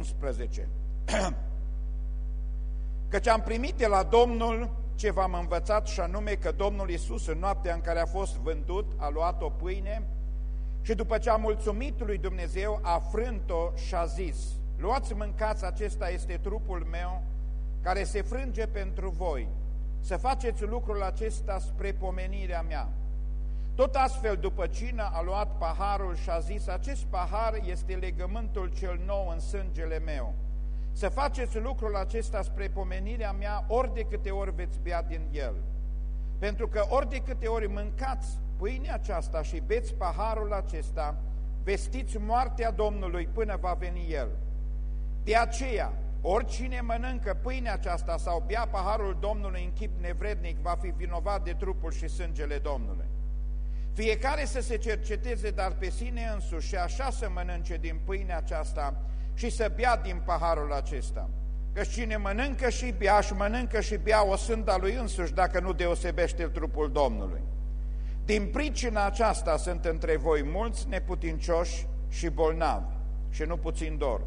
11. Căci am primit de la Domnul ce v-am învățat și anume că Domnul Isus în noaptea în care a fost vândut a luat o pâine și după ce a mulțumit lui Dumnezeu a frânt-o și a zis Luați mâncați, acesta este trupul meu care se frânge pentru voi. Să faceți lucrul acesta spre pomenirea mea. Tot astfel, după cină, a luat paharul și a zis, acest pahar este legământul cel nou în sângele meu. Să faceți lucrul acesta spre pomenirea mea ori de câte ori veți bea din el. Pentru că ori de câte ori mâncați pâinea aceasta și beți paharul acesta, vestiți moartea Domnului până va veni El. De aceea, oricine mănâncă pâinea aceasta sau bea paharul Domnului în chip nevrednic va fi vinovat de trupul și sângele Domnului. Fiecare să se cerceteze, dar pe sine însuși și așa să mănânce din pâinea aceasta și să bea din paharul acesta. Că cine mănâncă și bea și mănâncă și bea o sânda lui însuși dacă nu deosebește trupul Domnului. Din pricina aceasta sunt între voi mulți neputincioși și bolnavi și nu puțin dor.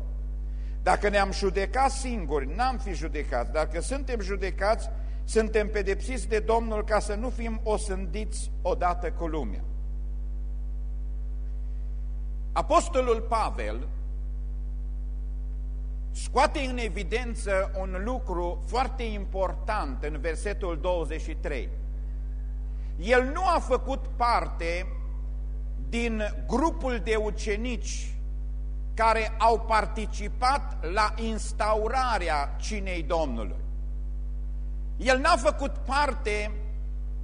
Dacă ne-am judecat singuri, n-am fi judecați. Dacă suntem judecați, suntem pedepsiți de Domnul ca să nu fim osândiți odată cu lumea. Apostolul Pavel scoate în evidență un lucru foarte important în versetul 23. El nu a făcut parte din grupul de ucenici care au participat la instaurarea cinei Domnului. El n-a făcut parte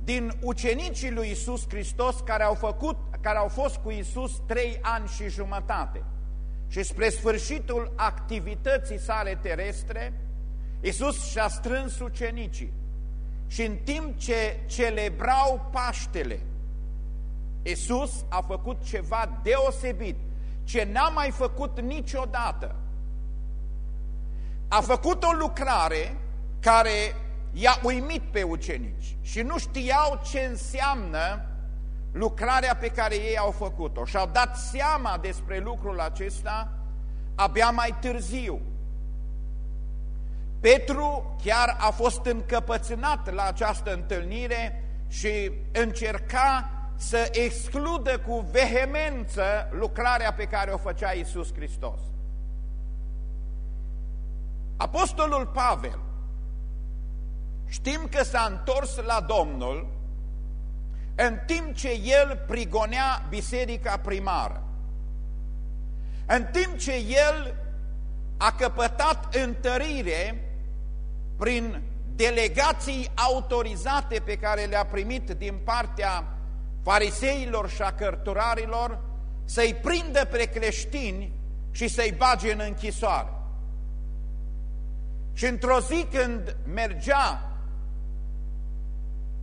din ucenicii lui Isus Hristos care au, făcut, care au fost cu Isus trei ani și jumătate. Și spre sfârșitul activității sale terestre, Isus și-a strâns ucenicii. Și în timp ce celebrau Paștele, Isus a făcut ceva deosebit, ce n-a mai făcut niciodată. A făcut o lucrare care i-a uimit pe ucenici și nu știau ce înseamnă lucrarea pe care ei au făcut-o și au dat seama despre lucrul acesta abia mai târziu. Petru chiar a fost încăpățânat la această întâlnire și încerca să excludă cu vehemență lucrarea pe care o făcea Iisus Hristos. Apostolul Pavel știm că s-a întors la Domnul în timp ce el prigonea biserica primară. În timp ce el a căpătat întărire prin delegații autorizate pe care le-a primit din partea fariseilor și a cărturarilor să-i prindă pe creștini și să-i bage în închisoare. Și într-o zi când mergea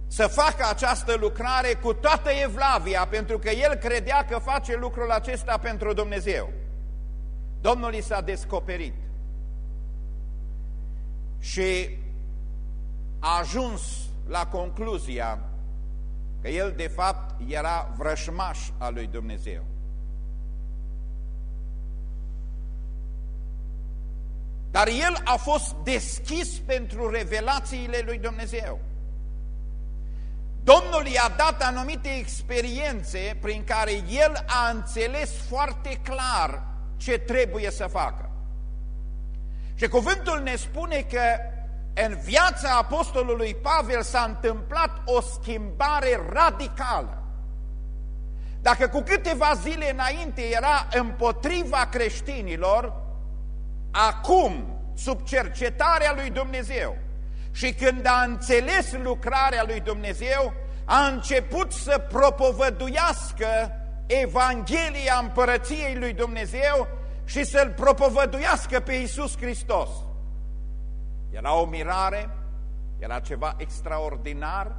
să facă această lucrare cu toată evlavia, pentru că el credea că face lucrul acesta pentru Dumnezeu. Domnul i s-a descoperit și a ajuns la concluzia că el de fapt era vrășmaș al lui Dumnezeu. Dar el a fost deschis pentru revelațiile lui Dumnezeu. Domnul i-a dat anumite experiențe prin care el a înțeles foarte clar ce trebuie să facă. Și cuvântul ne spune că în viața apostolului Pavel s-a întâmplat o schimbare radicală. Dacă cu câteva zile înainte era împotriva creștinilor, acum, sub cercetarea lui Dumnezeu, și când a înțeles lucrarea lui Dumnezeu, a început să propovăduiască Evanghelia împărăției lui Dumnezeu și să-L propovăduiască pe Iisus Hristos. Era o mirare, era ceva extraordinar,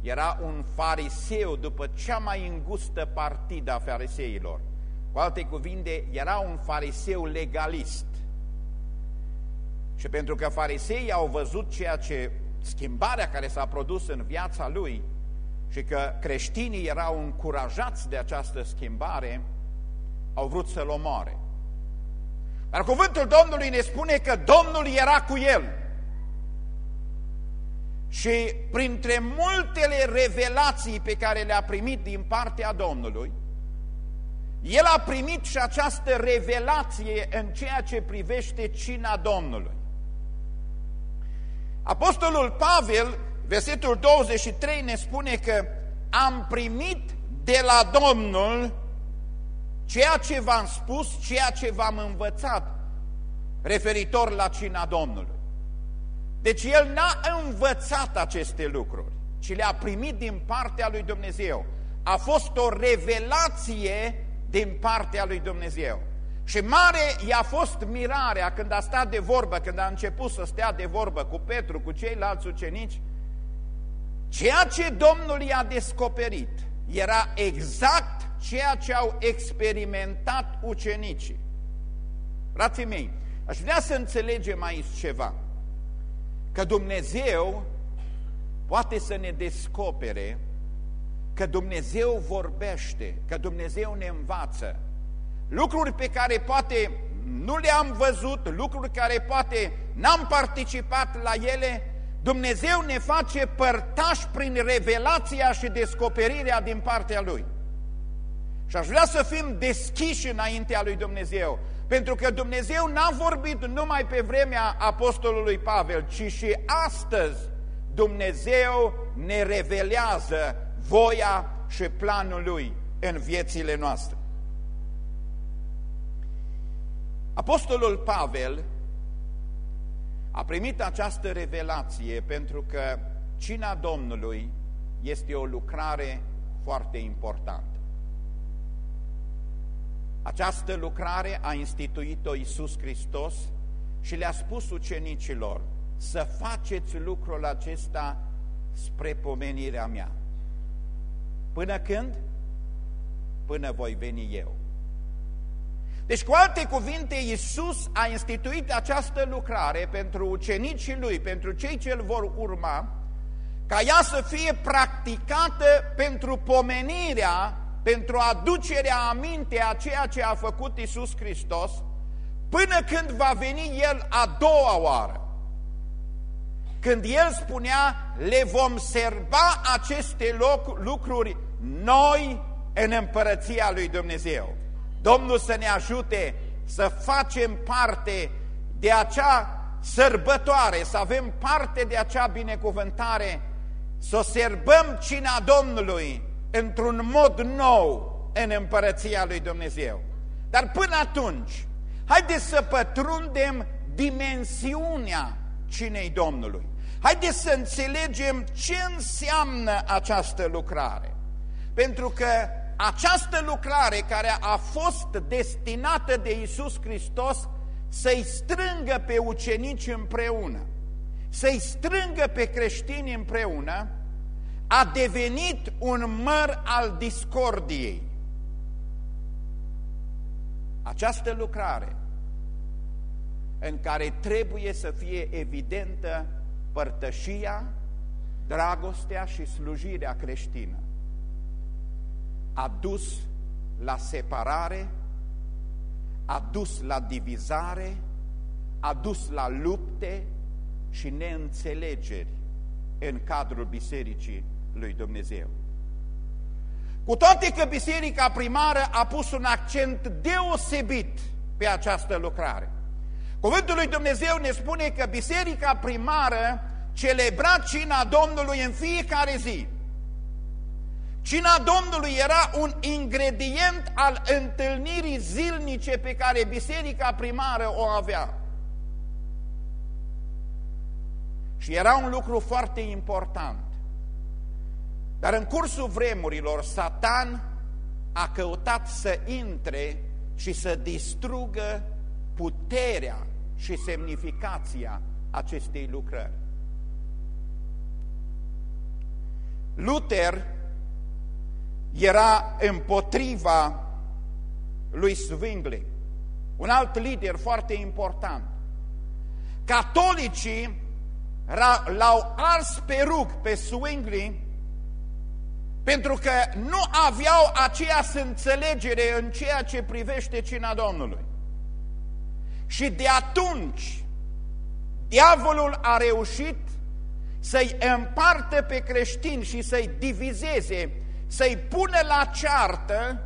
era un fariseu după cea mai îngustă partidă a fariseilor. Cu alte cuvinte, era un fariseu legalist. Și pentru că fariseii au văzut ceea ce, schimbarea care s-a produs în viața lui și că creștinii erau încurajați de această schimbare, au vrut să-l omoare. Dar cuvântul Domnului ne spune că Domnul era cu el. Și printre multele revelații pe care le-a primit din partea Domnului, el a primit și această revelație în ceea ce privește cina Domnului. Apostolul Pavel, versetul 23, ne spune că am primit de la Domnul ceea ce v-am spus, ceea ce v-am învățat referitor la cina Domnului. Deci el n-a învățat aceste lucruri, ci le-a primit din partea lui Dumnezeu. A fost o revelație din partea lui Dumnezeu. Și mare i-a fost mirarea când a stat de vorbă, când a început să stea de vorbă cu Petru, cu ceilalți ucenici, ceea ce Domnul i-a descoperit era exact ceea ce au experimentat ucenicii. Frații mei, aș vrea să înțelegem aici ceva, că Dumnezeu poate să ne descopere că Dumnezeu vorbește, că Dumnezeu ne învață. Lucruri pe care poate nu le-am văzut, lucruri care poate n-am participat la ele, Dumnezeu ne face părtași prin revelația și descoperirea din partea Lui. Și aș vrea să fim deschiși înaintea lui Dumnezeu, pentru că Dumnezeu n-a vorbit numai pe vremea apostolului Pavel, ci și astăzi Dumnezeu ne revelează voia și planul Lui în viețile noastre. Apostolul Pavel a primit această revelație pentru că cina Domnului este o lucrare foarte importantă. Această lucrare a instituit-o Iisus Hristos și le-a spus ucenicilor să faceți lucrul acesta spre pomenirea mea. Până când? Până voi veni eu. Deci, cu alte cuvinte, Iisus a instituit această lucrare pentru ucenicii Lui, pentru cei ce îl vor urma, ca ea să fie practicată pentru pomenirea, pentru aducerea aminte a ceea ce a făcut Iisus Hristos, până când va veni El a doua oară. Când El spunea, le vom serba aceste loc, lucruri noi în împărăția lui Dumnezeu. Domnul să ne ajute să facem parte de acea sărbătoare, să avem parte de acea binecuvântare, să serbăm cina Domnului într-un mod nou în împărăția lui Dumnezeu. Dar până atunci, haideți să pătrundem dimensiunea cinei Domnului. Haideți să înțelegem ce înseamnă această lucrare. Pentru că această lucrare care a fost destinată de Isus Hristos să-i strângă pe ucenici împreună, să-i strângă pe creștini împreună, a devenit un măr al discordiei. Această lucrare în care trebuie să fie evidentă părtășia, dragostea și slujirea creștină a dus la separare, a dus la divizare, a dus la lupte și neînțelegeri în cadrul Bisericii lui Dumnezeu. Cu toate că Biserica primară a pus un accent deosebit pe această lucrare. Cuvântul lui Dumnezeu ne spune că Biserica primară celebra cina Domnului în fiecare zi. Cina Domnului era un ingredient al întâlnirii zilnice pe care biserica primară o avea. Și era un lucru foarte important. Dar în cursul vremurilor, Satan a căutat să intre și să distrugă puterea și semnificația acestei lucrări. Luther era împotriva lui Zwingli, un alt lider foarte important. Catolicii l-au ars pe rug pe Zwingli pentru că nu aveau aceeași înțelegere în ceea ce privește cina Domnului. Și de atunci, diavolul a reușit să-i împartă pe creștini și să-i divizeze, să-i pună la ceartă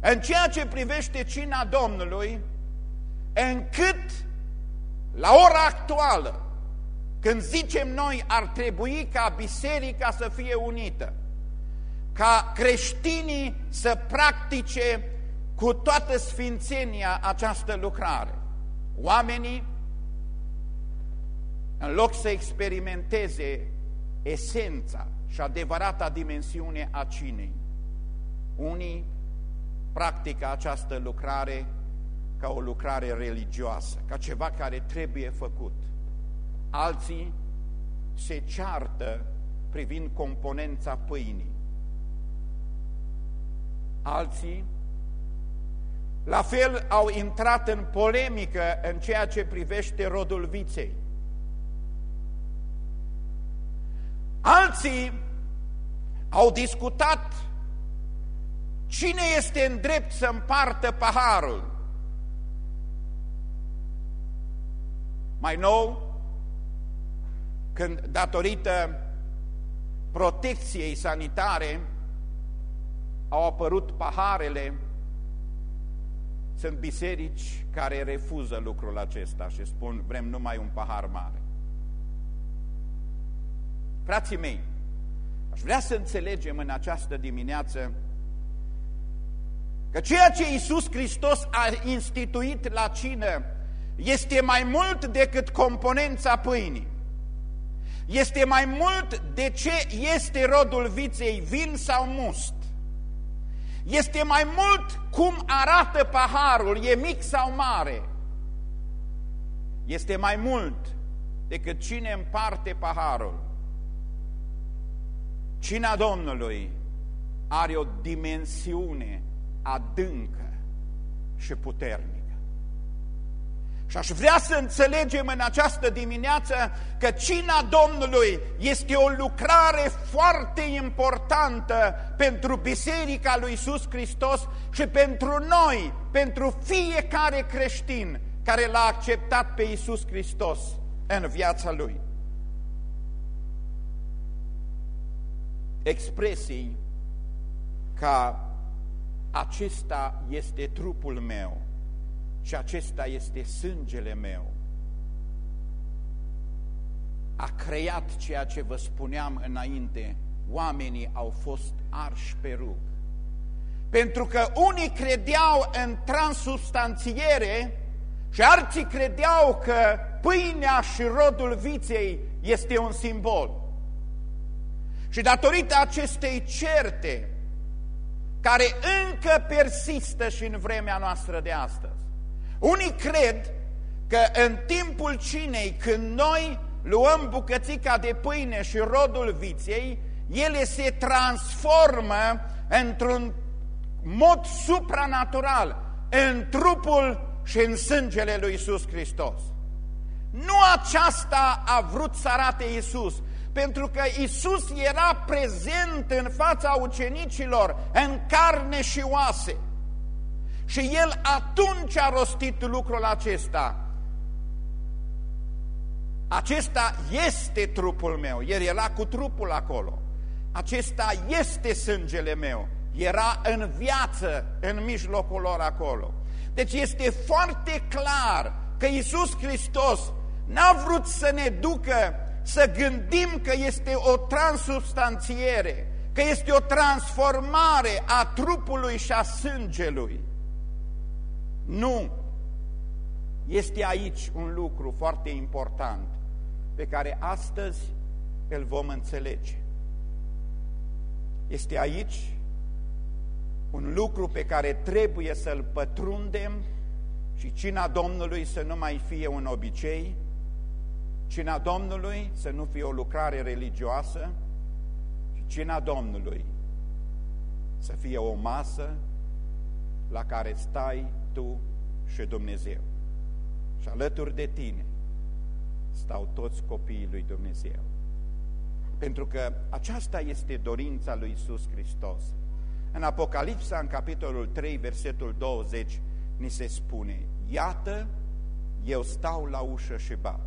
în ceea ce privește cina Domnului, încât la ora actuală, când zicem noi ar trebui ca biserica să fie unită, ca creștinii să practice cu toată sfințenia această lucrare. Oamenii, în loc să experimenteze esența și adevărata dimensiune a cinei, unii practică această lucrare ca o lucrare religioasă, ca ceva care trebuie făcut. Alții se ceartă privind componența pâinii. Alții, la fel, au intrat în polemică în ceea ce privește rodul viței. Alții au discutat cine este în drept să împartă paharul. Mai nou, când datorită protecției sanitare au apărut paharele, sunt biserici care refuză lucrul acesta și spun vrem numai un pahar mare. Frații mei, aș vrea să înțelegem în această dimineață că ceea ce Iisus Hristos a instituit la cină este mai mult decât componența pâinii. Este mai mult de ce este rodul viței, vin sau must. Este mai mult cum arată paharul, e mic sau mare. Este mai mult decât cine împarte paharul. Cina Domnului are o dimensiune adâncă și puternică. Și aș vrea să înțelegem în această dimineață că cina Domnului este o lucrare foarte importantă pentru Biserica lui Iisus Hristos și pentru noi, pentru fiecare creștin care l-a acceptat pe Iisus Hristos în viața lui. Expresii ca acesta este trupul meu și acesta este sângele meu. A creat ceea ce vă spuneam înainte, oamenii au fost arși pe rug. Pentru că unii credeau în transubstanțiere și alții credeau că pâinea și rodul viței este un simbol. Și datorită acestei certe, care încă persistă și în vremea noastră de astăzi, unii cred că în timpul cinei, când noi luăm bucățica de pâine și rodul viței, ele se transformă într-un mod supranatural în trupul și în sângele lui Isus Hristos. Nu aceasta a vrut să arate Isus, pentru că Isus era prezent în fața ucenicilor, în carne și oase. Și el atunci a rostit lucrul acesta. Acesta este trupul meu. El era cu trupul acolo. Acesta este sângele meu. Era în viață, în mijlocul lor acolo. Deci este foarte clar că Iisus Hristos n-a vrut să ne ducă să gândim că este o transubstanțiere, că este o transformare a trupului și a sângelui. Nu! Este aici un lucru foarte important pe care astăzi îl vom înțelege. Este aici un lucru pe care trebuie să-l pătrundem și cina Domnului să nu mai fie un obicei, cina Domnului să nu fie o lucrare religioasă, și cina Domnului să fie o masă la care stai tu și Dumnezeu. Și alături de tine stau toți copiii lui Dumnezeu. Pentru că aceasta este dorința lui Iisus Hristos. În Apocalipsa, în capitolul 3, versetul 20, ni se spune, Iată, eu stau la ușă și bat.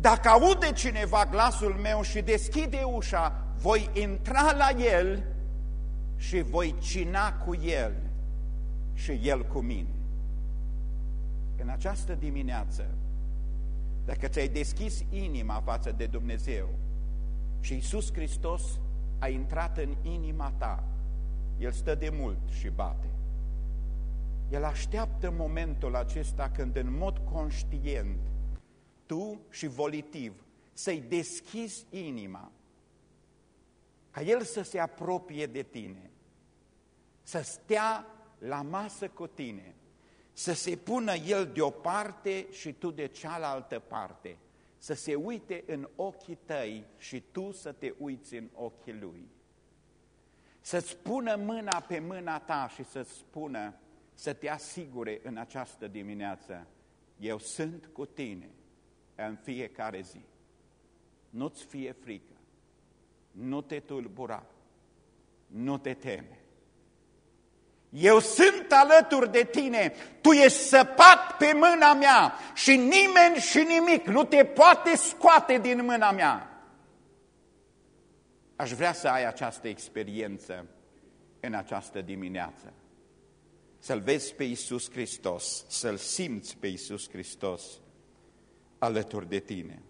Dacă aude cineva glasul meu și deschide ușa, voi intra la el și voi cina cu el și el cu mine. În această dimineață, dacă ți-ai deschis inima față de Dumnezeu și Iisus Hristos a intrat în inima ta, El stă de mult și bate. El așteaptă momentul acesta când în mod conștient tu și volitiv să-i deschizi inima ca El să se apropie de tine, să stea la masă cu tine, să se pună El de o parte și tu de cealaltă parte, să se uite în ochii tăi și tu să te uiți în ochii Lui. Să-ți pună mâna pe mâna ta și să-ți spună, să te asigure în această dimineață, eu sunt cu tine în fiecare zi. Nu-ți fie frică, nu te tulbura, nu te teme. Eu sunt alături de tine, tu ești săpat pe mâna mea și nimeni și nimic nu te poate scoate din mâna mea. Aș vrea să ai această experiență în această dimineață. Să-L vezi pe Iisus Hristos, să-L simți pe Iisus Hristos alături de tine.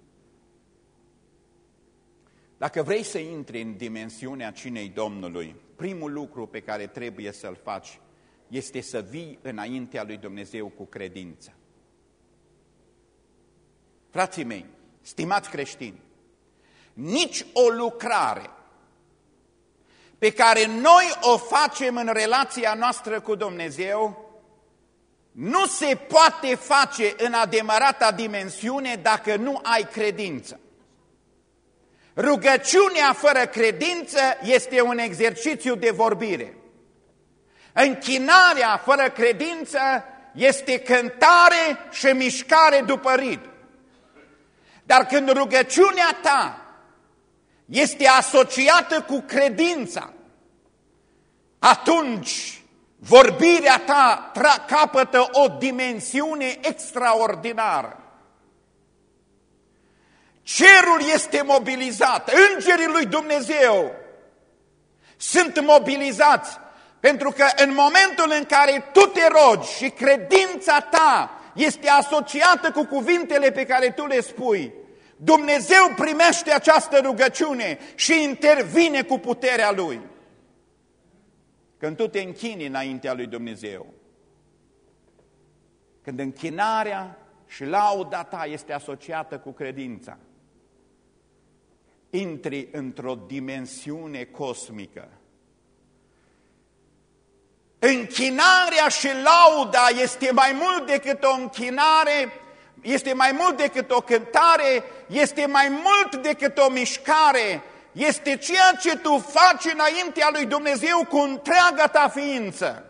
Dacă vrei să intri în dimensiunea cinei Domnului, primul lucru pe care trebuie să-l faci este să vii înaintea lui Dumnezeu cu credință. Frații mei, stimați creștini, nici o lucrare pe care noi o facem în relația noastră cu Dumnezeu nu se poate face în adevărata dimensiune dacă nu ai credință. Rugăciunea fără credință este un exercițiu de vorbire. Închinarea fără credință este cântare și mișcare după rid. Dar când rugăciunea ta este asociată cu credința, atunci vorbirea ta capătă o dimensiune extraordinară. Cerul este mobilizat, îngerii lui Dumnezeu sunt mobilizați, pentru că în momentul în care tu te rogi și credința ta este asociată cu cuvintele pe care tu le spui, Dumnezeu primește această rugăciune și intervine cu puterea Lui. Când tu te închini înaintea lui Dumnezeu, când închinarea și lauda ta este asociată cu credința, intri într-o dimensiune cosmică. Închinarea și lauda este mai mult decât o închinare, este mai mult decât o cântare, este mai mult decât o mișcare, este ceea ce tu faci înaintea lui Dumnezeu cu întreaga ta ființă.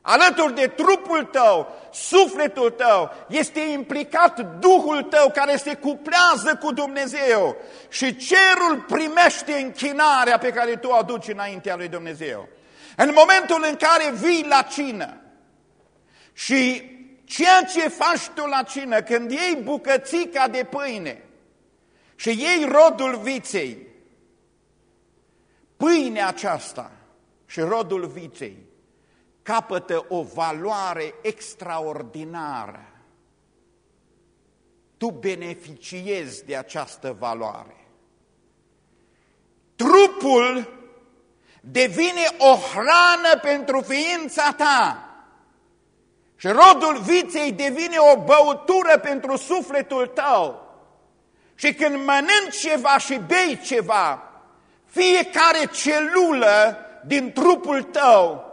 Alături de trupul tău, sufletul tău, este implicat Duhul tău care se cuplează cu Dumnezeu și cerul primește închinarea pe care tu o aduci înaintea lui Dumnezeu. În momentul în care vii la cină și ceea ce faci tu la cină, când iei bucățica de pâine și iei rodul viței, pâinea aceasta și rodul viței capătă o valoare extraordinară. Tu beneficiezi de această valoare. Trupul devine o hrană pentru ființa ta și rodul viței devine o băutură pentru sufletul tău. Și când mănânci ceva și bei ceva, fiecare celulă din trupul tău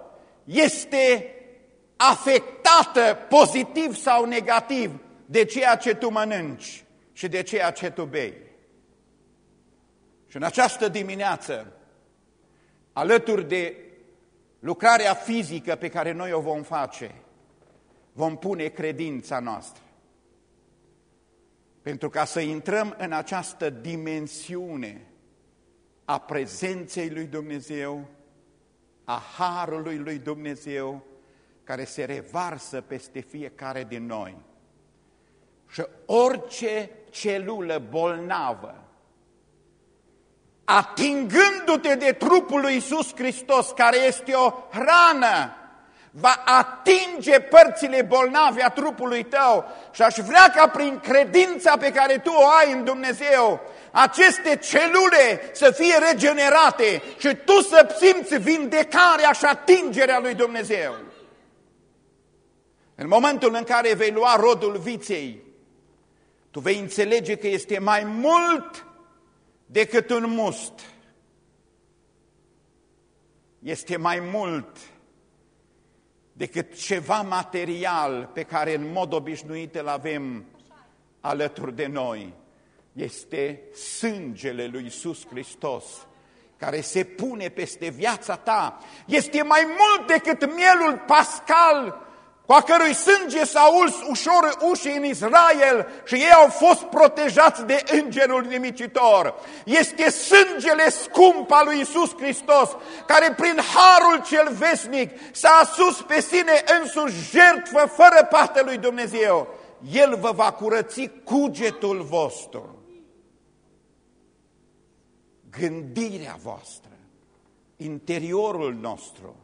este afectată pozitiv sau negativ de ceea ce tu mănânci și de ceea ce tu bei. Și în această dimineață, alături de lucrarea fizică pe care noi o vom face, vom pune credința noastră. Pentru ca să intrăm în această dimensiune a prezenței lui Dumnezeu, a harului lui Dumnezeu care se revarsă peste fiecare din noi. Și orice celulă bolnavă, atingându-te de trupul lui Iisus Hristos, care este o hrană, va atinge părțile bolnave a trupului tău și aș vrea ca prin credința pe care tu o ai în Dumnezeu, aceste celule să fie regenerate și tu să simți vindecarea și atingerea lui Dumnezeu. În momentul în care vei lua rodul viței, tu vei înțelege că este mai mult decât un must. Este mai mult decât ceva material pe care în mod obișnuit îl avem alături de noi. Este sângele lui Iisus Hristos care se pune peste viața ta. Este mai mult decât mielul pascal cu a cărui sânge s-a uls ușor ușii în Israel și ei au fost protejați de îngerul nimicitor. Este sângele scump al lui Isus Hristos, care prin harul cel vesnic s-a asus pe sine însuși jertfă fără pată lui Dumnezeu. El vă va curăți cugetul vostru, gândirea voastră, interiorul nostru,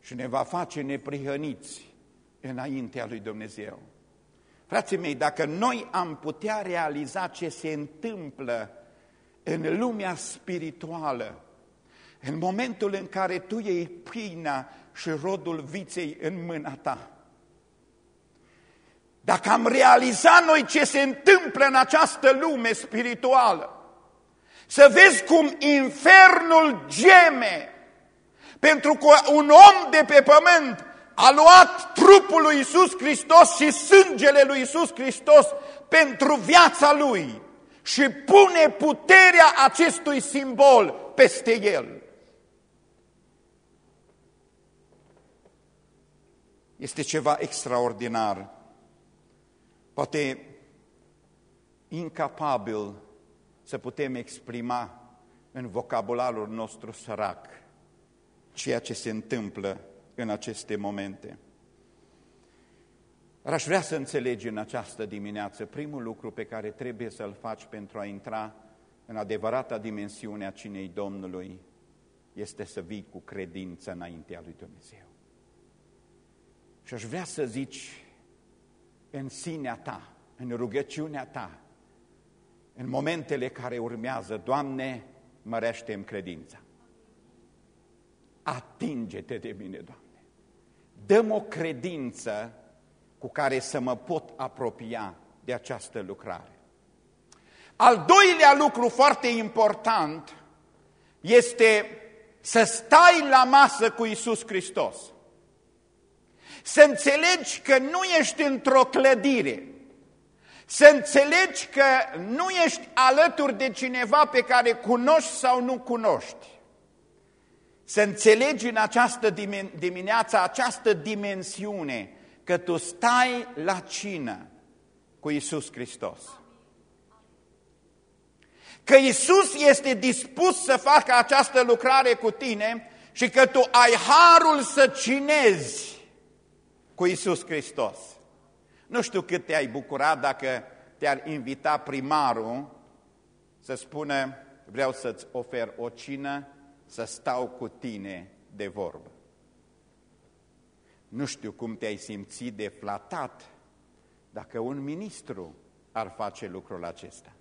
și ne va face neprihăniți înaintea lui Dumnezeu. Frații mei, dacă noi am putea realiza ce se întâmplă în lumea spirituală, în momentul în care tu iei pâinea și rodul viței în mâna ta, dacă am realizat noi ce se întâmplă în această lume spirituală, să vezi cum infernul geme pentru că un om de pe pământ a luat trupul lui Isus Hristos și sângele lui Isus Hristos pentru viața lui și pune puterea acestui simbol peste el. Este ceva extraordinar, poate incapabil să putem exprima în vocabularul nostru sărac ceea ce se întâmplă în aceste momente. Dar aș vrea să înțelegi în această dimineață primul lucru pe care trebuie să-l faci pentru a intra în adevărata dimensiune a cinei Domnului este să vii cu credință înaintea lui Dumnezeu. Și aș vrea să zici în sinea ta, în rugăciunea ta, în momentele care urmează, Doamne, mărește-mi credința atinge-te de mine, Doamne. Dăm o credință cu care să mă pot apropia de această lucrare. Al doilea lucru foarte important este să stai la masă cu Isus Hristos. Să înțelegi că nu ești într-o clădire. Să înțelegi că nu ești alături de cineva pe care cunoști sau nu cunoști să înțelegi în această dimineață această dimensiune, că tu stai la cină cu Isus Hristos. Că Isus este dispus să facă această lucrare cu tine și că tu ai harul să cinezi cu Isus Hristos. Nu știu cât te-ai bucurat dacă te-ar invita primarul să spună vreau să-ți ofer o cină să stau cu tine de vorbă. Nu știu cum te-ai simțit de flatat dacă un ministru ar face lucrul acesta.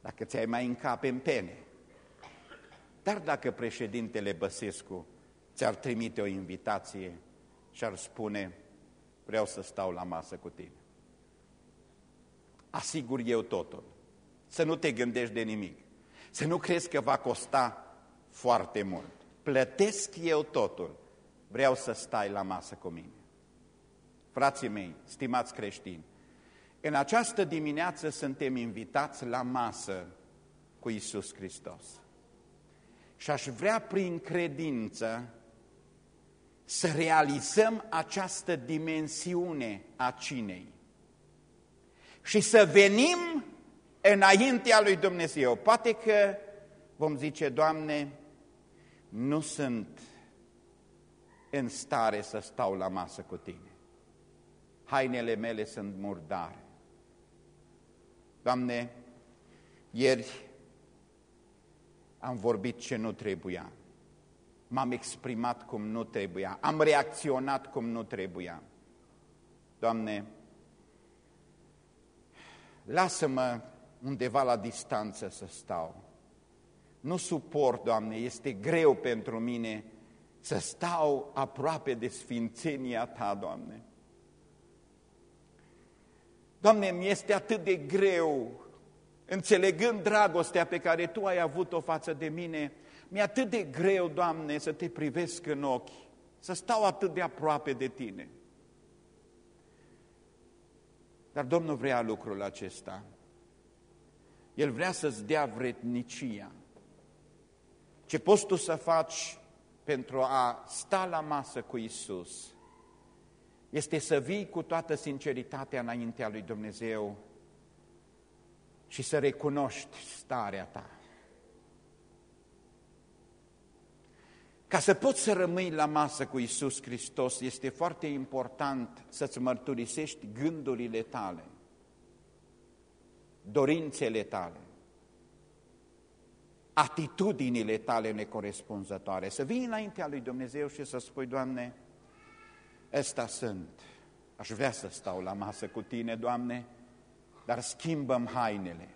Dacă ți-ai mai încape în pene. Dar dacă președintele Băsescu ți-ar trimite o invitație și ar spune, vreau să stau la masă cu tine. Asigur eu totul. Să nu te gândești de nimic. Să nu crezi că va costa foarte mult. Plătesc eu totul. Vreau să stai la masă cu mine. Frații mei, stimați creștini, în această dimineață suntem invitați la masă cu Isus Hristos. Și aș vrea prin credință să realizăm această dimensiune a cinei și să venim înaintea lui Dumnezeu. Poate că vom zice, Doamne, nu sunt în stare să stau la masă cu Tine. hainele mele sunt murdare. Doamne, ieri am vorbit ce nu trebuia. M-am exprimat cum nu trebuia. Am reacționat cum nu trebuia. Doamne, lasă-mă undeva la distanță să stau. Nu suport, Doamne, este greu pentru mine să stau aproape de sfințenia Ta, Doamne. Doamne, mi este atât de greu, înțelegând dragostea pe care Tu ai avut-o față de mine, mi-e atât de greu, Doamne, să Te privesc în ochi, să stau atât de aproape de Tine. Dar Domnul vrea lucrul acesta. El vrea să-ți dea vrednicia. Ce poți tu să faci pentru a sta la masă cu Isus este să vii cu toată sinceritatea înaintea lui Dumnezeu și să recunoști starea ta. Ca să poți să rămâi la masă cu Isus Hristos, este foarte important să-ți mărturisești gândurile tale, dorințele tale, atitudinile tale necorespunzătoare. Să vii înaintea lui Dumnezeu și să spui, Doamne, ăsta sunt, aș vrea să stau la masă cu Tine, Doamne, dar schimbăm hainele.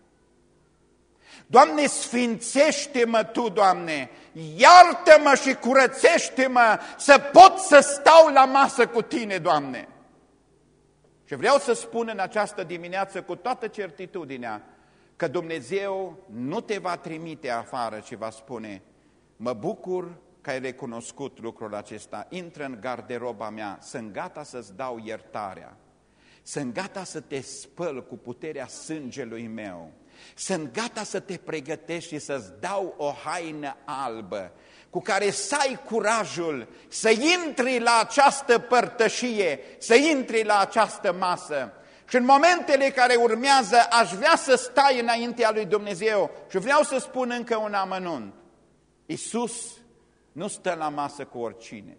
Doamne, sfințește-mă Tu, Doamne, iartă-mă și curățește-mă să pot să stau la masă cu Tine, Doamne. Și vreau să spun în această dimineață cu toată certitudinea că Dumnezeu nu te va trimite afară, ci va spune, mă bucur că ai recunoscut lucrul acesta, intră în garderoba mea, sunt gata să-ți dau iertarea, sunt gata să te spăl cu puterea sângelui meu, sunt gata să te pregătești și să-ți dau o haină albă cu care să ai curajul să intri la această părtășie, să intri la această masă. Și în momentele care urmează aș vrea să stai înaintea lui Dumnezeu și vreau să spun încă un amănunt. Iisus nu stă la masă cu oricine.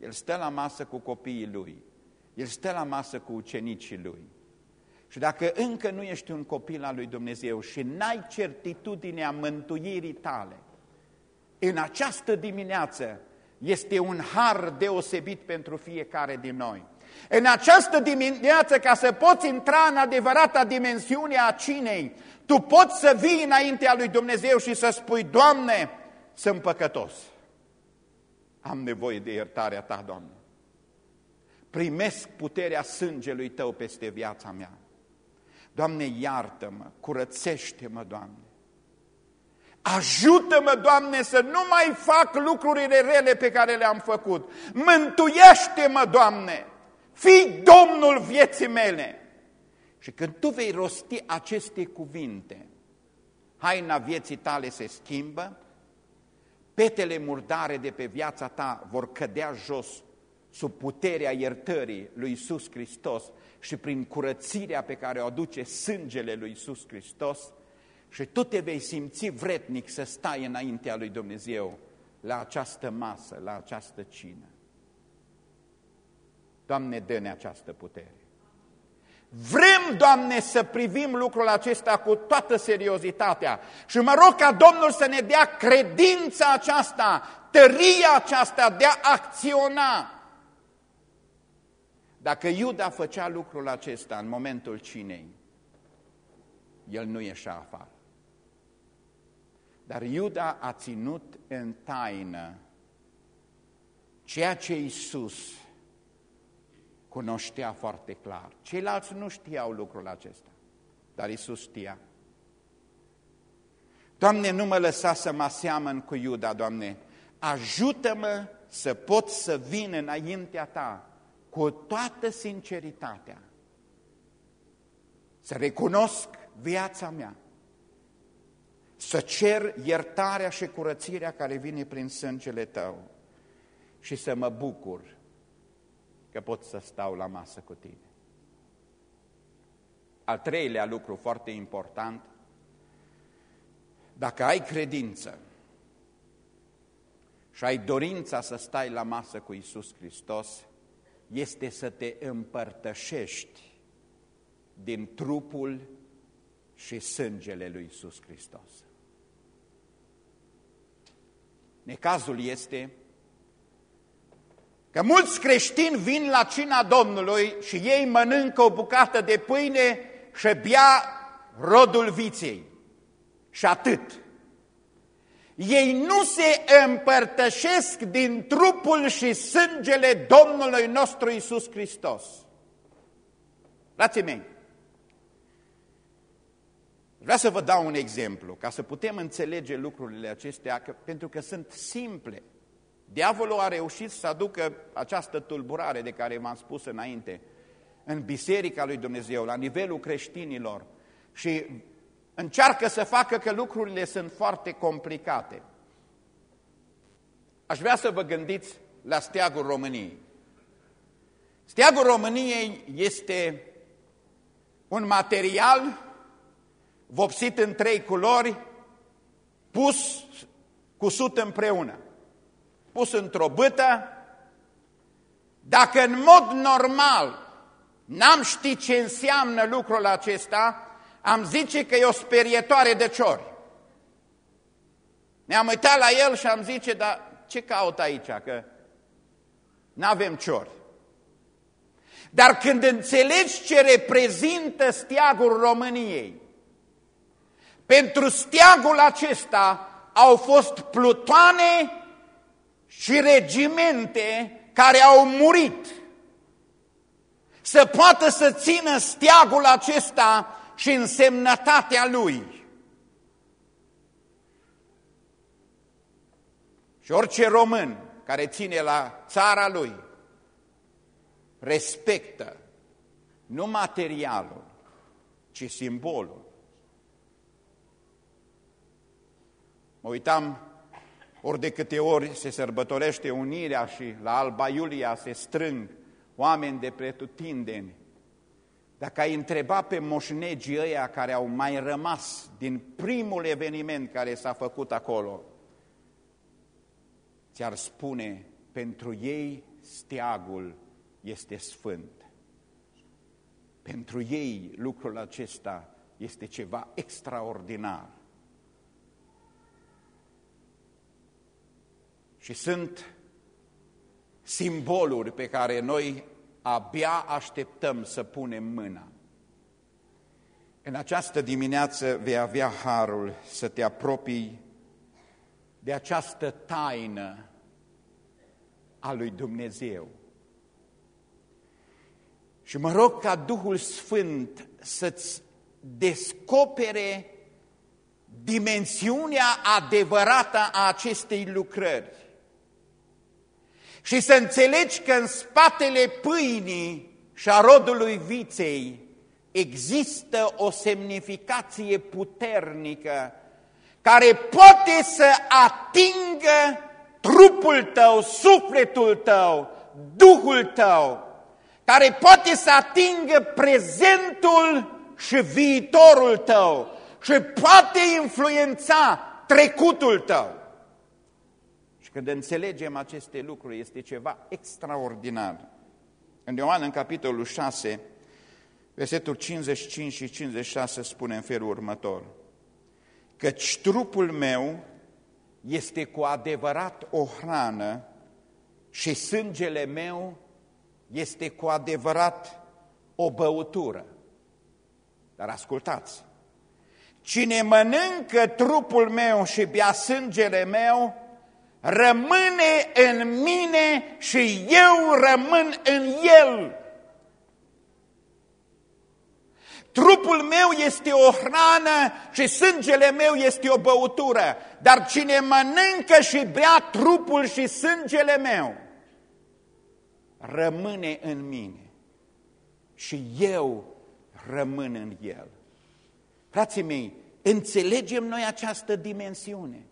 El stă la masă cu copiii lui. El stă la masă cu ucenicii lui. Și dacă încă nu ești un copil al lui Dumnezeu și n-ai certitudinea mântuirii tale, în această dimineață este un har deosebit pentru fiecare din noi. În această dimineață, ca să poți intra în adevărata dimensiune a cinei, tu poți să vii înaintea lui Dumnezeu și să spui, Doamne, sunt păcătos. Am nevoie de iertarea Ta, Doamne. Primesc puterea sângelui Tău peste viața mea. Doamne, iartă-mă, curățește-mă, Doamne. Ajută-mă, Doamne, să nu mai fac lucrurile rele pe care le-am făcut. Mântuiește-mă, Doamne, fii Domnul vieții mele. Și când tu vei rosti aceste cuvinte, haina vieții tale se schimbă, petele murdare de pe viața ta vor cădea jos sub puterea iertării lui Iisus Hristos și prin curățirea pe care o aduce sângele lui Iisus Hristos și tu te vei simți vretnic să stai înaintea lui Dumnezeu la această masă, la această cină. Doamne, dă-ne această putere. Vrem, Doamne, să privim lucrul acesta cu toată seriozitatea și mă rog ca Domnul să ne dea credința aceasta, tăria aceasta de a acționa dacă Iuda făcea lucrul acesta în momentul cinei, el nu ieșea afară. Dar Iuda a ținut în taină ceea ce Iisus cunoștea foarte clar. Ceilalți nu știau lucrul acesta, dar Iisus știa. Doamne, nu mă lăsa să mă aseamăn cu Iuda, Doamne, ajută-mă să pot să vin înaintea Ta cu toată sinceritatea, să recunosc viața mea, să cer iertarea și curățirea care vine prin sângele Tău și să mă bucur că pot să stau la masă cu Tine. Al treilea lucru foarte important, dacă ai credință și ai dorința să stai la masă cu Isus Hristos, este să te împărtășești din trupul și sângele lui Iisus Hristos. Necazul este că mulți creștini vin la cina Domnului și ei mănâncă o bucată de pâine și bea rodul viței. Și atât. Ei nu se împărtășesc din trupul și sângele Domnului nostru Isus Hristos. Frații mei, vreau să vă dau un exemplu ca să putem înțelege lucrurile acestea, că, pentru că sunt simple. Diavolul a reușit să aducă această tulburare de care v-am spus înainte în Biserica lui Dumnezeu, la nivelul creștinilor și încearcă să facă că lucrurile sunt foarte complicate. Aș vrea să vă gândiți la steagul României. Steagul României este un material vopsit în trei culori, pus, cusut împreună, pus într-o bâtă. Dacă în mod normal n-am ști ce înseamnă lucrul acesta, am zice că e o sperietoare de ciori. Ne-am uitat la el și am zice, dar ce caut aici? Că nu avem ciori. Dar când înțelegi ce reprezintă steagul României, pentru steagul acesta au fost plutoane și regimente care au murit. Să poată să țină steagul acesta și însemnătatea lui. Și orice român care ține la țara lui respectă nu materialul, ci simbolul. Mă uitam ori de câte ori se sărbătorește unirea și la Alba Iulia se strâng oameni de pretutindeni dacă ai întreba pe moșnegii ăia care au mai rămas din primul eveniment care s-a făcut acolo, ți-ar spune, pentru ei steagul este sfânt. Pentru ei lucrul acesta este ceva extraordinar. Și sunt simboluri pe care noi abia așteptăm să punem mâna. În această dimineață vei avea harul să te apropii de această taină a lui Dumnezeu. Și mă rog ca Duhul Sfânt să-ți descopere dimensiunea adevărată a acestei lucrări și să înțelegi că în spatele pâinii și a rodului viței există o semnificație puternică care poate să atingă trupul tău, sufletul tău, Duhul tău, care poate să atingă prezentul și viitorul tău și poate influența trecutul tău. Și când înțelegem aceste lucruri, este ceva extraordinar. În Ioan, în capitolul 6, versetul 55 și 56 spune în felul următor, Căci trupul meu este cu adevărat o hrană și sângele meu este cu adevărat o băutură. Dar ascultați, cine mănâncă trupul meu și bea sângele meu, rămâne în mine și eu rămân în el. Trupul meu este o hrană și sângele meu este o băutură, dar cine mănâncă și bea trupul și sângele meu, rămâne în mine și eu rămân în el. Frații mei, înțelegem noi această dimensiune.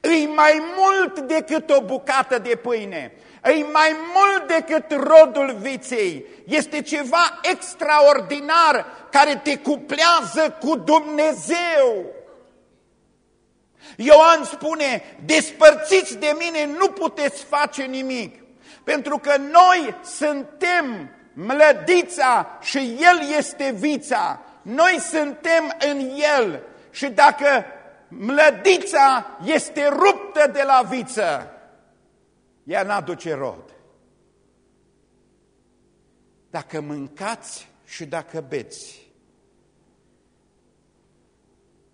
Îi mai mult decât o bucată de pâine, îi mai mult decât rodul viței. Este ceva extraordinar care te cuplează cu Dumnezeu. Ioan spune, despărțiți de mine nu puteți face nimic. Pentru că noi suntem mlădița și El este vița. Noi suntem în El și dacă mlădița este ruptă de la viță, ea n-aduce rod. Dacă mâncați și dacă beți,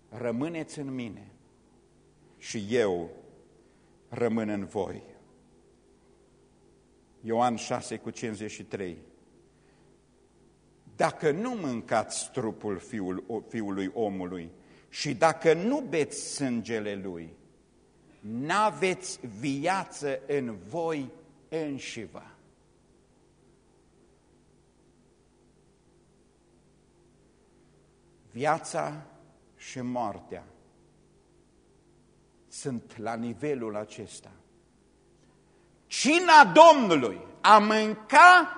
rămâneți în mine și eu rămân în voi. Ioan 6 cu 53 Dacă nu mâncați trupul fiul, fiului omului și dacă nu beți sângele lui, n-aveți viață în voi înșivă. Viața și moartea sunt la nivelul acesta. Cina Domnului a mânca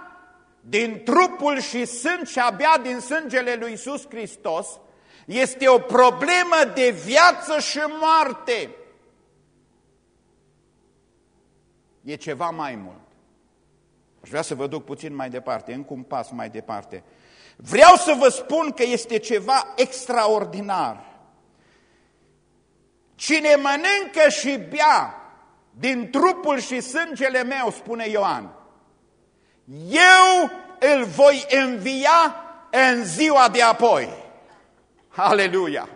din trupul și sânge și abia din sângele lui Iisus Hristos este o problemă de viață și moarte. E ceva mai mult. Aș vrea să vă duc puțin mai departe, încă un pas mai departe. Vreau să vă spun că este ceva extraordinar. Cine mănâncă și bea din trupul și sângele meu, spune Ioan, eu îl voi învia în ziua de apoi. Aleluia!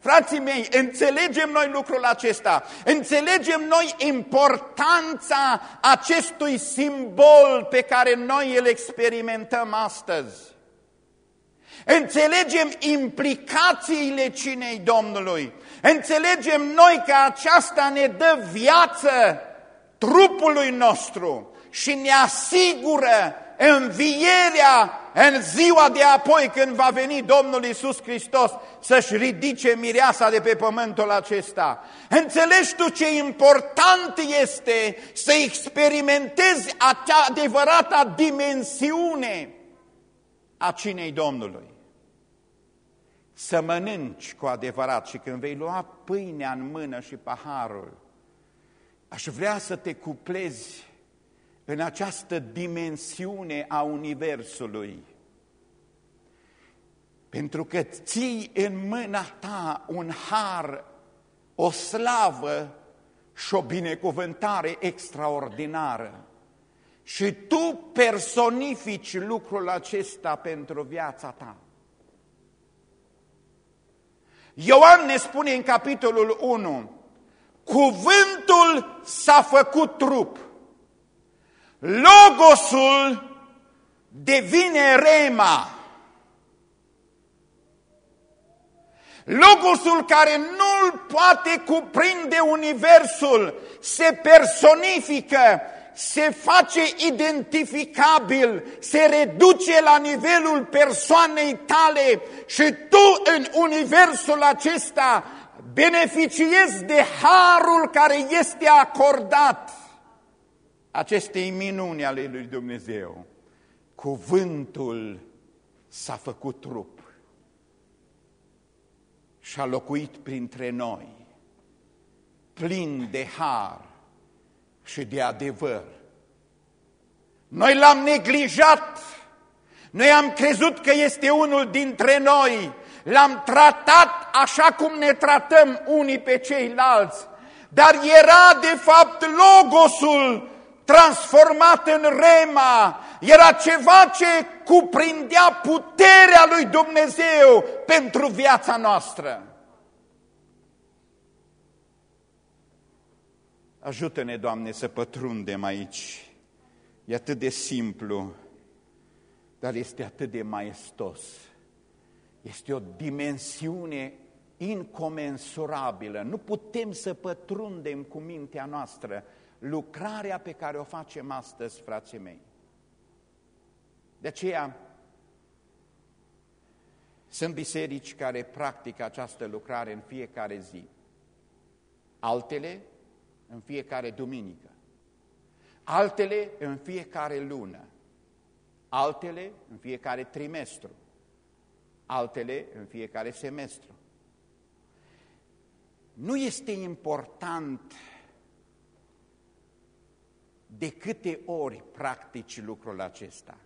Frații mei, înțelegem noi lucrul acesta, înțelegem noi importanța acestui simbol pe care noi îl experimentăm astăzi. Înțelegem implicațiile cinei Domnului. Înțelegem noi că aceasta ne dă viață trupului nostru și ne asigură învierea în ziua de apoi când va veni Domnul Isus Hristos să-și ridice mireasa de pe pământul acesta. Înțelegi tu ce important este să experimentezi acea adevărata dimensiune a cinei Domnului. Să mănânci cu adevărat și când vei lua pâinea în mână și paharul, aș vrea să te cuplezi în această dimensiune a Universului. Pentru că ții în mâna ta un har, o slavă și o binecuvântare extraordinară. Și tu personifici lucrul acesta pentru viața ta. Ioan ne spune în capitolul 1, cuvântul s-a făcut trup. Logosul devine rema. Logosul care nu-l poate cuprinde universul se personifică, se face identificabil, se reduce la nivelul persoanei tale și tu în universul acesta beneficiezi de harul care este acordat acestei minuni ale lui Dumnezeu. Cuvântul s-a făcut trup și a locuit printre noi, plin de har și de adevăr. Noi l-am neglijat, noi am crezut că este unul dintre noi, l-am tratat așa cum ne tratăm unii pe ceilalți, dar era de fapt logosul transformat în rema, era ceva ce cuprindea puterea lui Dumnezeu pentru viața noastră. Ajută-ne, Doamne, să pătrundem aici. E atât de simplu, dar este atât de maestos. Este o dimensiune incomensurabilă. Nu putem să pătrundem cu mintea noastră lucrarea pe care o facem astăzi, frații mei. De aceea, sunt biserici care practică această lucrare în fiecare zi. Altele în fiecare duminică. Altele în fiecare lună. Altele în fiecare trimestru. Altele în fiecare semestru. Nu este important De câte ori practici lucrul acesta?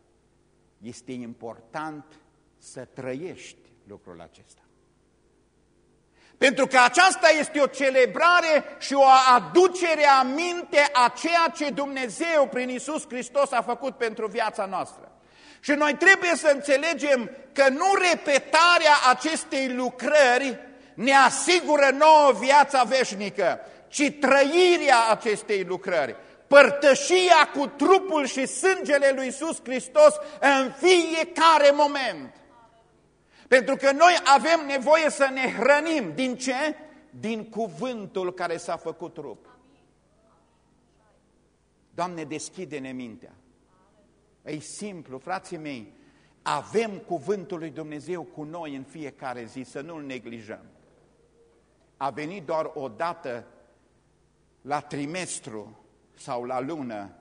Este important să trăiești lucrul acesta. Pentru că aceasta este o celebrare și o aducere a minte a ceea ce Dumnezeu prin Isus Hristos a făcut pentru viața noastră. Și noi trebuie să înțelegem că nu repetarea acestei lucrări ne asigură nouă viața veșnică, ci trăirea acestei lucrări, părtășia cu trupul și sângele lui Iisus Hristos în fiecare moment. Pentru că noi avem nevoie să ne hrănim. Din ce? Din cuvântul care s-a făcut trup. Doamne, deschide-ne mintea. E simplu, frații mei, avem cuvântul lui Dumnezeu cu noi în fiecare zi, să nu-l neglijăm. A venit doar o dată la trimestru sau la lună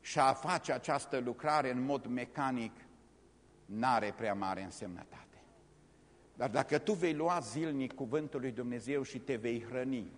și a face această lucrare în mod mecanic n-are prea mare însemnătate. Dar dacă tu vei lua zilnic cuvântul lui Dumnezeu și te vei hrăni,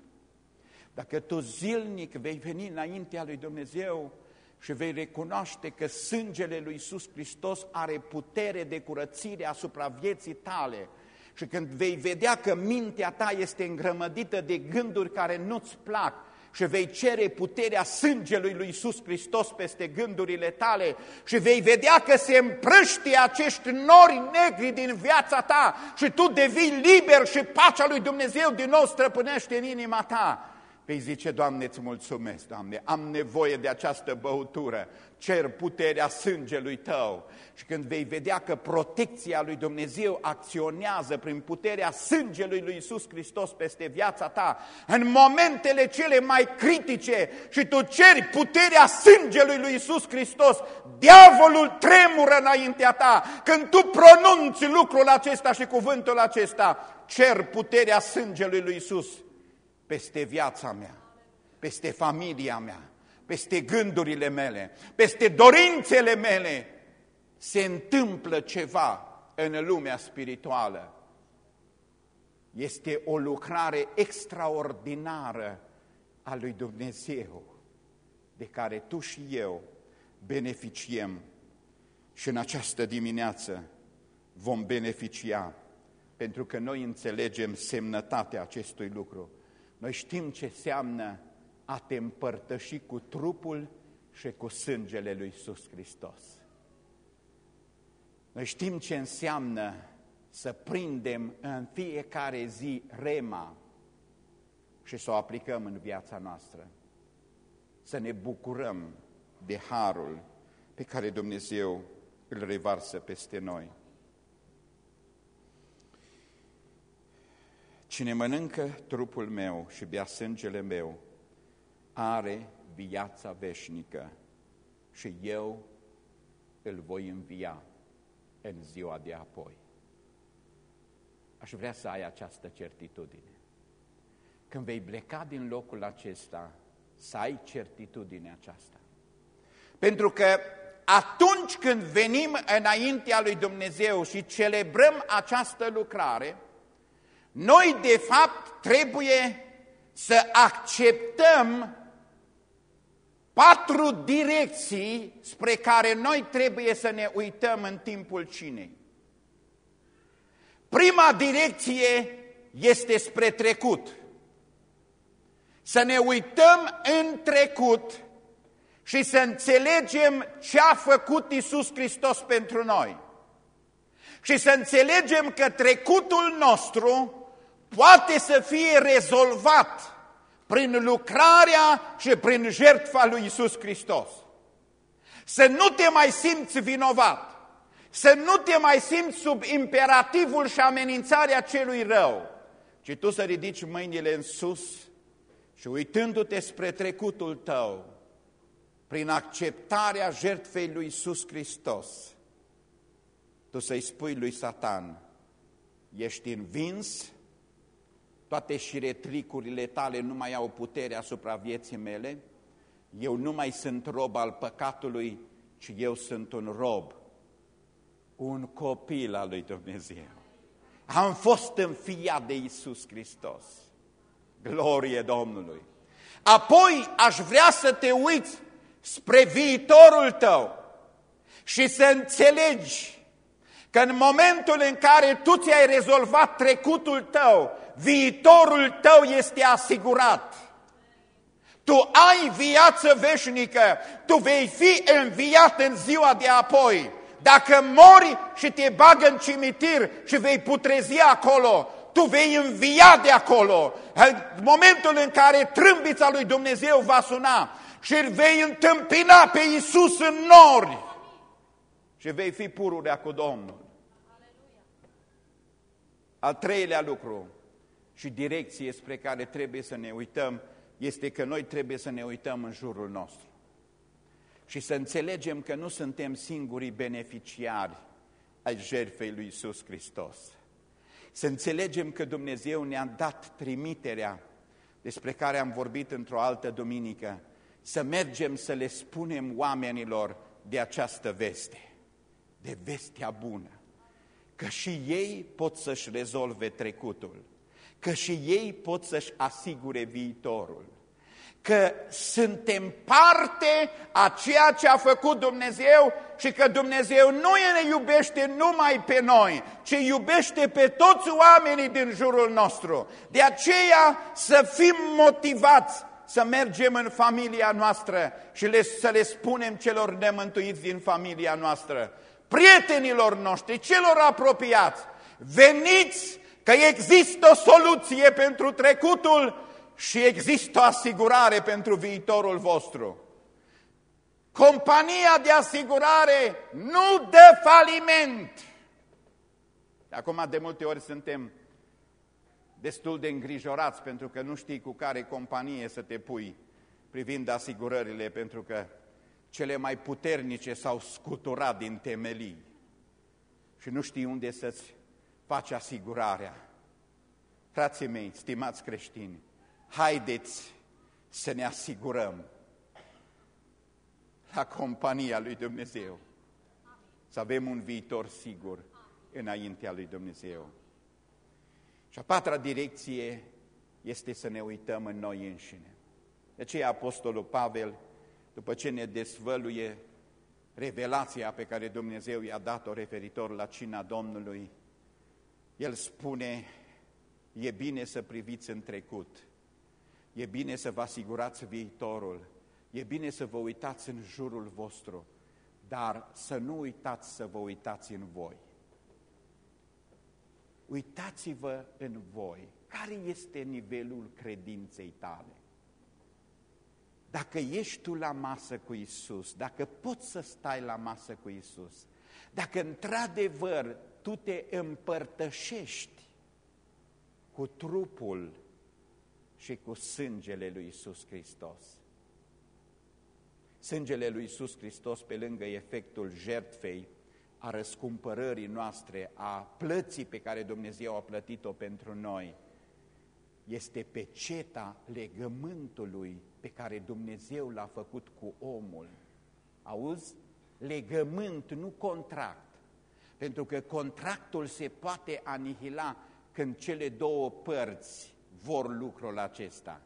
dacă tu zilnic vei veni înaintea lui Dumnezeu și vei recunoaște că sângele lui Iisus Hristos are putere de curățire asupra vieții tale și când vei vedea că mintea ta este îngrămădită de gânduri care nu-ți plac, și vei cere puterea sângelui lui Iisus Hristos peste gândurile tale și vei vedea că se împrăștie acești nori negri din viața ta și tu devii liber și pacea lui Dumnezeu din nou străpânește în inima ta. Vei zice, Doamne, îți mulțumesc, Doamne, am nevoie de această băutură, cer puterea sângelui Tău. Și când vei vedea că protecția lui Dumnezeu acționează prin puterea sângelui lui Isus Hristos peste viața ta, în momentele cele mai critice și tu ceri puterea sângelui lui Isus Hristos, diavolul tremură înaintea ta. Când tu pronunți lucrul acesta și cuvântul acesta, cer puterea sângelui lui Isus peste viața mea, peste familia mea, peste gândurile mele, peste dorințele mele, se întâmplă ceva în lumea spirituală. Este o lucrare extraordinară a lui Dumnezeu, de care tu și eu beneficiem și în această dimineață vom beneficia, pentru că noi înțelegem semnătatea acestui lucru. Noi știm ce înseamnă a te împărtăși cu trupul și cu sângele lui Iisus Hristos. Noi știm ce înseamnă să prindem în fiecare zi rema și să o aplicăm în viața noastră. Să ne bucurăm de harul pe care Dumnezeu îl revarsă peste noi. Cine mănâncă trupul meu și bea sângele meu, are viața veșnică și eu îl voi învia în ziua de apoi. Aș vrea să ai această certitudine. Când vei pleca din locul acesta, să ai certitudine aceasta. Pentru că atunci când venim înaintea lui Dumnezeu și celebrăm această lucrare, noi, de fapt, trebuie să acceptăm patru direcții spre care noi trebuie să ne uităm în timpul cinei. Prima direcție este spre trecut. Să ne uităm în trecut și să înțelegem ce a făcut Isus Hristos pentru noi. Și să înțelegem că trecutul nostru poate să fie rezolvat prin lucrarea și prin jertfa lui Isus Hristos. Să nu te mai simți vinovat, să nu te mai simți sub imperativul și amenințarea celui rău, ci tu să ridici mâinile în sus și uitându-te spre trecutul tău, prin acceptarea jertfei lui Isus Hristos, tu să-i spui lui Satan, ești învins, toate șiretricurile tale nu mai au putere asupra vieții mele, eu nu mai sunt rob al păcatului, ci eu sunt un rob, un copil al lui Dumnezeu. Am fost înfiat de Isus Hristos. Glorie Domnului! Apoi aș vrea să te uiți spre viitorul tău și să înțelegi că în momentul în care tu ți-ai rezolvat trecutul tău, viitorul tău este asigurat. Tu ai viață veșnică, tu vei fi înviat în ziua de apoi. Dacă mori și te bagă în cimitir și vei putrezi acolo, tu vei învia de acolo. În momentul în care trâmbița lui Dumnezeu va suna și îl vei întâmpina pe Iisus în nori și vei fi pururea cu Domnul. Al treilea lucru și direcție spre care trebuie să ne uităm este că noi trebuie să ne uităm în jurul nostru și să înțelegem că nu suntem singurii beneficiari ai jertfei lui Iisus Hristos. Să înțelegem că Dumnezeu ne-a dat trimiterea despre care am vorbit într-o altă duminică, să mergem să le spunem oamenilor de această veste, de vestea bună, că și ei pot să-și rezolve trecutul, că și ei pot să-și asigure viitorul, că suntem parte a ceea ce a făcut Dumnezeu și că Dumnezeu nu ne iubește numai pe noi, ci iubește pe toți oamenii din jurul nostru. De aceea să fim motivați să mergem în familia noastră și le, să le spunem celor nemântuiți din familia noastră, prietenilor noștri, celor apropiați, veniți că există o soluție pentru trecutul și există o asigurare pentru viitorul vostru. Compania de asigurare nu dă faliment. Acum de multe ori suntem destul de îngrijorați pentru că nu știi cu care companie să te pui privind asigurările, pentru că cele mai puternice s-au scuturat din temelii și nu știi unde să-ți faci asigurarea. Frații mei, stimați creștini, haideți să ne asigurăm la compania lui Dumnezeu, să avem un viitor sigur înaintea lui Dumnezeu. Și a patra direcție este să ne uităm în noi înșine. De aceea Apostolul Pavel, după ce ne desvăluie revelația pe care Dumnezeu i-a dat-o referitor la cina Domnului, el spune, e bine să priviți în trecut, e bine să vă asigurați viitorul, e bine să vă uitați în jurul vostru, dar să nu uitați să vă uitați în voi. Uitați-vă în voi. Care este nivelul credinței tale? Dacă ești tu la masă cu Isus, dacă poți să stai la masă cu Isus, dacă într-adevăr tu te împărtășești cu trupul și cu sângele lui Isus Hristos. Sângele lui Isus Hristos, pe lângă efectul jertfei, a răscumpărării noastre, a plății pe care Dumnezeu a plătit-o pentru noi, este peceta legământului pe care Dumnezeu l-a făcut cu omul. Auzi? Legământ, nu contract. Pentru că contractul se poate anihila când cele două părți vor lucrul acesta.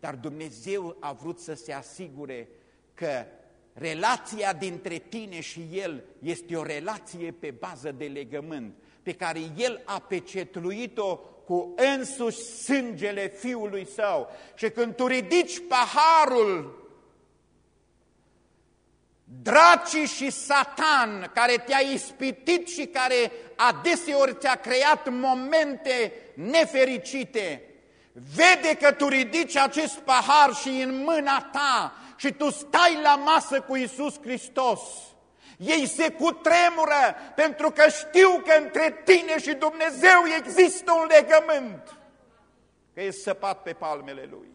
Dar Dumnezeu a vrut să se asigure că relația dintre tine și El este o relație pe bază de legământ, pe care El a pecetluit-o cu însuși sângele Fiului Său. Și când tu ridici paharul, dracii și satan care te-a ispitit și care adeseori ți-a creat momente nefericite, vede că tu ridici acest pahar și în mâna ta și tu stai la masă cu Isus Hristos. Ei se cutremură pentru că știu că între tine și Dumnezeu există un legământ. Că e săpat pe palmele Lui.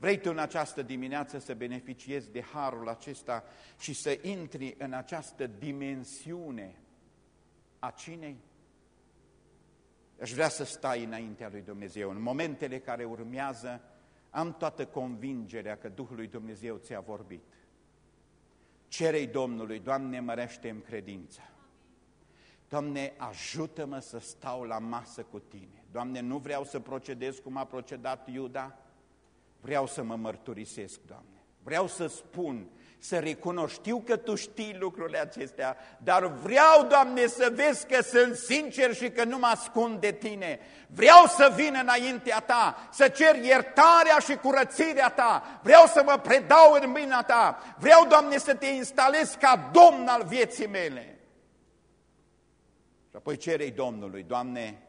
Vrei tu în această dimineață să beneficiezi de harul acesta și să intri în această dimensiune a cinei? Aș vrea să stai înaintea lui Dumnezeu. În momentele care urmează, am toată convingerea că Duhul lui Dumnezeu ți-a vorbit. Cerei Domnului, Doamne, mărește-mi credința. Doamne, ajută-mă să stau la masă cu Tine. Doamne, nu vreau să procedez cum a procedat Iuda, vreau să mă mărturisesc, Doamne. Vreau să spun să recunosc. Știu că Tu știi lucrurile acestea, dar vreau, Doamne, să vezi că sunt sincer și că nu mă ascund de Tine. Vreau să vin înaintea Ta, să cer iertarea și curățirea Ta. Vreau să mă predau în mâina Ta. Vreau, Doamne, să Te instalez ca Domn al vieții mele. Și apoi cerei Domnului, Doamne,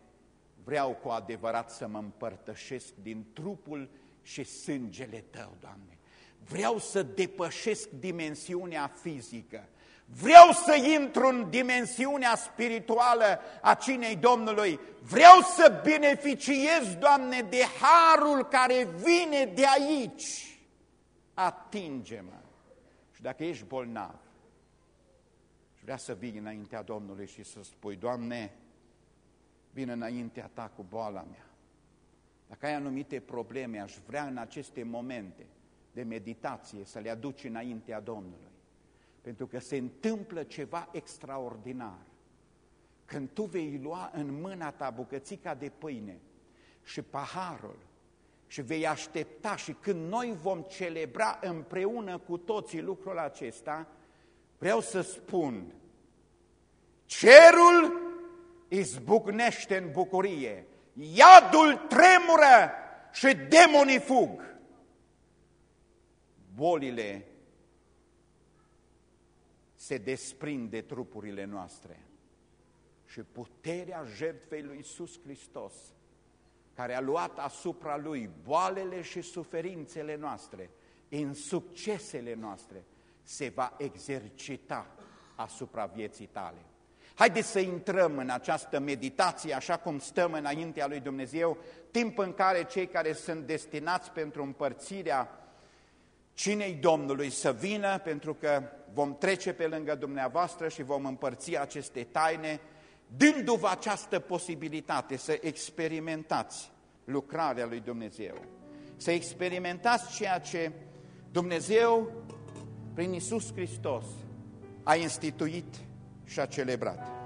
vreau cu adevărat să mă împărtășesc din trupul și sângele Tău, Doamne. Vreau să depășesc dimensiunea fizică. Vreau să intru în dimensiunea spirituală a cinei Domnului. Vreau să beneficiez, Doamne, de harul care vine de aici. Atinge-mă. Și dacă ești bolnav și vrea să vii înaintea Domnului și să spui, Doamne, vin înaintea Ta cu boala mea. Dacă ai anumite probleme, aș vrea în aceste momente de meditație, să le aduci înaintea Domnului. Pentru că se întâmplă ceva extraordinar. Când tu vei lua în mâna ta bucățica de pâine și paharul și vei aștepta și când noi vom celebra împreună cu toții lucrul acesta, vreau să spun, cerul izbucnește în bucurie, iadul tremură și demonii fug bolile se desprind de trupurile noastre și puterea jertfei lui Iisus Hristos, care a luat asupra Lui boalele și suferințele noastre, în succesele noastre, se va exercita asupra vieții tale. Haideți să intrăm în această meditație, așa cum stăm înaintea lui Dumnezeu, timp în care cei care sunt destinați pentru împărțirea cinei Domnului să vină, pentru că vom trece pe lângă dumneavoastră și vom împărți aceste taine, dându-vă această posibilitate să experimentați lucrarea lui Dumnezeu, să experimentați ceea ce Dumnezeu, prin Isus Hristos, a instituit și a celebrat.